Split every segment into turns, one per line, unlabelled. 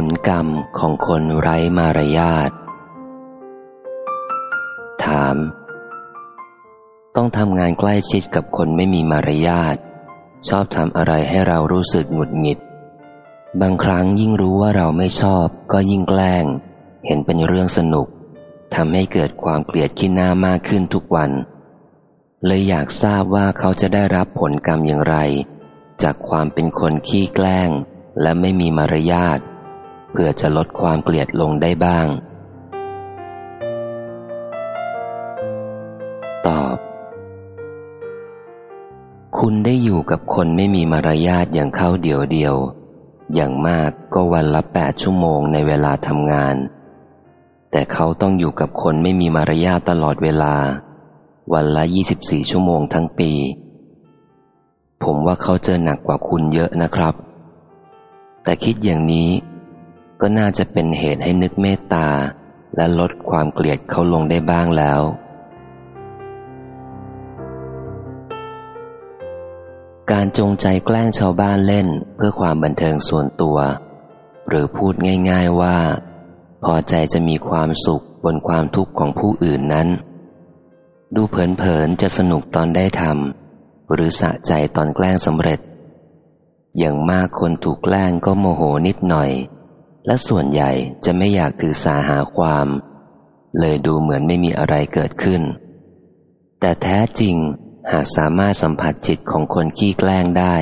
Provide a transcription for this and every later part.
ผลกรรมของคนไร้มารยาท ถาม ต้องทำงานใกล้ชิดกับคนไม่มีมารยาท ชอบทำอะไรให้เรารู้สึกหงุดหงิด บางครั้งยิ่งรู้ว่าเราไม่ชอบก็ยิ่งแกล้ง เห็นเป็นเรื่องสนุกทำให้เกิดความเกลียดขี้หน้ามากขึ้นทุกวัน เลยอยากทราบว่าเขาจะได้รับผลกรรมอย่างไร จากความเป็นคนขี้แกล้งและไม่มีมารยาท เพื่อจะลดความเกลียดลงได้บ้าง ตอบ คุณได้อยู่กับคนไม่มีมารยาทอย่างเข้าเดียวเดียว อย่างมากก็วันละแปดชั่วโมงในเวลาทำงาน แต่เขาต้องอยู่กับคนไม่มีมารยาทตลอดเวลา วันละยี่สิบสี่ชั่วโมงทั้งปี ผมว่าเขาเจอหนักกว่าคุณเยอะนะครับ แต่คิดอย่างนี้ ก็น่าจะเป็นเหตุให้นึกเมตตา และลดความเกลียดเขาลงได้บ้างแล้ว การจงใจแกล้งชาวบ้านเล่นเพื่อความบันเทิงส่วนตัว หรือพูดง่ายๆว่า พอใจจะมีความสุขบนความทุกข์ของผู้อื่นนั้น ดูเผินๆจะสนุกตอนได้ทำหรือสะใจตอนแกล้งสำเร็จ อย่างมากคนถูกแกล้งก็โมโหนิดหน่อย และส่วนใหญ่จะไม่อยากถือสาหาความ เลยดูเหมือนไม่มีอะไรเกิดขึ้น แต่แท้จริงหากสามารถสัมผัสจิตของคนขี้แกล้งได้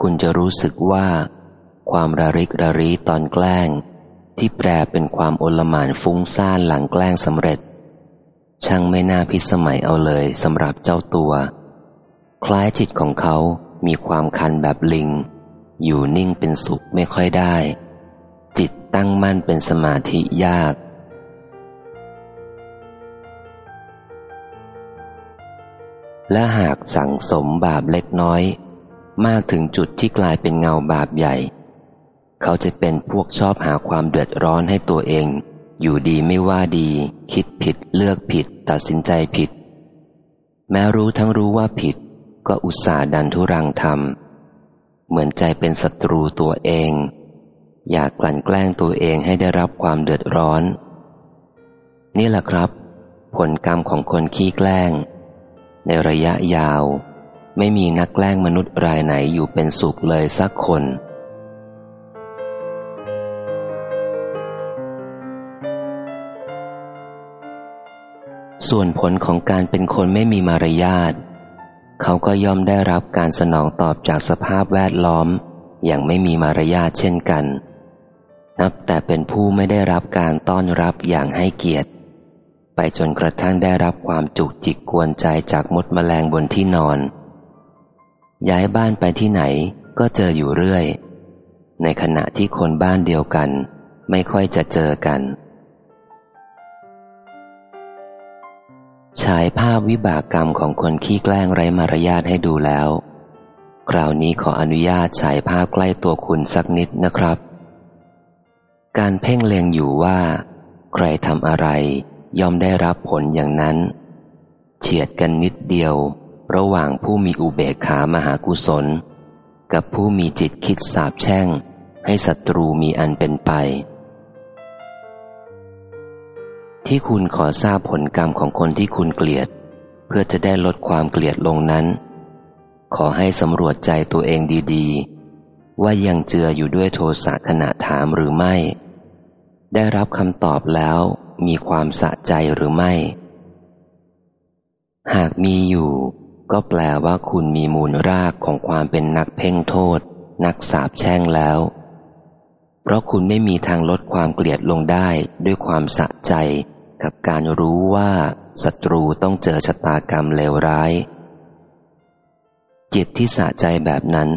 คุณจะรู้สึกว่า ความระริกระรีตอนแกล้ง ที่แปรเป็นความโอลหมานฟุ้งซ่านหลังแกล้งสำเร็จ ช่างไม่น่าพิสมัยเอาเลยสำหรับเจ้าตัว คล้ายจิตของเขามีความคันแบบลิง อยู่นิ่งเป็นสุขไม่ค่อยได้ ตั้งมั่นเป็นสมาธิยาก และหากสั่งสมบาปเล็กน้อย มากถึงจุดที่กลายเป็นเงาบาปใหญ่ เขาจะเป็นพวกชอบหาความเดือดร้อนให้ตัวเอง อยู่ดีไม่ว่าดี คิดผิดเลือกผิด ตัดสินใจผิด แม้รู้ทั้งรู้ว่าผิด ก็อุตส่าห์ดันทุรังทำเหมือนใจเป็นศัตรูตัวเอง อยากกลั่นแกล้งตัวเองให้ได้รับความเดือดร้อน นี่แหละครับ ผลกรรมของคนขี้แกล้ง ในระยะยาว ไม่มีนักแกล้งมนุษย์รายไหนอยู่เป็นสุขเลยสักคนส่วนผลของการเป็นคนไม่มีมารยาทเขาก็ย่อมได้รับการสนองตอบจากสภาพแวดล้อม อย่างไม่มีมารยาทเช่นกัน นับแต่เป็นผู้ไม่ได้รับการต้อนรับอย่างให้เกียรติ ไปจนกระทั่งได้รับความจุกจิกกวนใจจากมดแมลงบนที่นอน ย้ายบ้านไปที่ไหนก็เจออยู่เรื่อย ในขณะที่คนบ้านเดียวกัน ไม่ค่อยจะเจอกันฉายภาพวิบากกรรมของคนขี้แกล้งไร้มารยาทให้ดูแล้ว คราวนี้ขออนุญาตฉายภาพใกล้ตัวคุณสักนิดนะครับ การเพ่งเล็งอยู่ว่า ใครทำอะไรย่อมได้รับผลอย่างนั้น เฉียดกันนิดเดียว ระหว่างผู้มีอุเบกขามหากุศล กับผู้มีจิตคิดสาบแช่ง ให้ศัตรูมีอันเป็นไป ที่คุณขอทราบผลกรรมของคนที่คุณเกลียด เพื่อจะได้ลดความเกลียดลงนั้น ขอให้สำรวจใจตัวเองดี ๆ ว่ายังเจืออยู่ด้วยโทสะขณะถามหรือไม่ ได้รับคำตอบแล้วมีความสะใจหรือไม่ หากมีอยู่ ก็แปลว่าคุณมีมูลรากของความเป็นนักเพ่งโทษ นักสาบแช่งแล้ว เพราะคุณไม่มีทางลดความเกลียดลงได้ด้วยความสะใจ กับการรู้ว่าศัตรูต้องเจอชะตากรรมเลวร้าย จิตที่สะใจแบบนั้น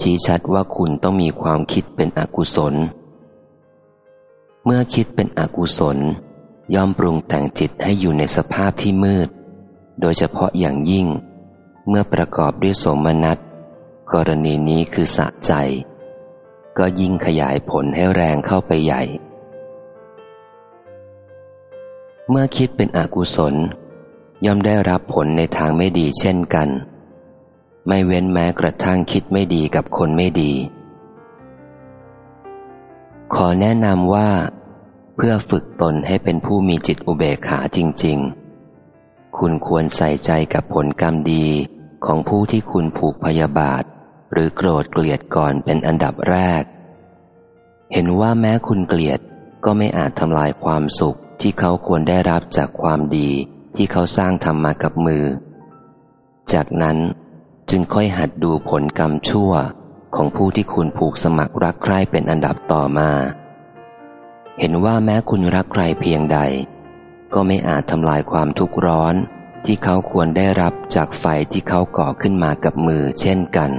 ชี้ชัดว่าคุณต้องมีความคิดเป็นอกุศล เมื่อคิดเป็นอกุศล ย่อมปรุงแต่งจิตให้อยู่ในสภาพที่มืด โดยเฉพาะอย่างยิ่ง เมื่อประกอบด้วยสมนัตกรณีนี้คือสะใจ ก็ยิ่งขยายผลให้แรงเข้าไปใหญ่ เมื่อคิดเป็นอกุศล ย่อมได้รับผลในทางไม่ดีเช่นกัน ไม่เว้นแม้กระทั่งคิดไม่ดีกับคนไม่ดี ขอแนะนำว่า เพื่อฝึกตนให้เป็นผู้มีจิตอุเบกขาจริง ๆ คุณควรใส่ใจกับผลกรรมดีของผู้ที่คุณผูกพยาบาท หรือโกรธเกลียดก่อนเป็นอันดับแรก เห็นว่าแม้คุณเกลียดก็ไม่อาจทำลายความสุขที่เขาควรได้รับจากความดีที่เขาสร้างทำมากับมือ จากนั้นจึงค่อยหัดดูผลกรรมชั่ว ของผู้ที่คุณผูกสมัครรักใคร่เป็นอันดับต่อมา เห็นว่าแม้คุณรักใครเพียงใด ก็ไม่อาจทำลายความทุกข์ร้อนที่เขาควรได้รับจากไฟที่เขาก่อขึ้นมากับมือเช่นกัน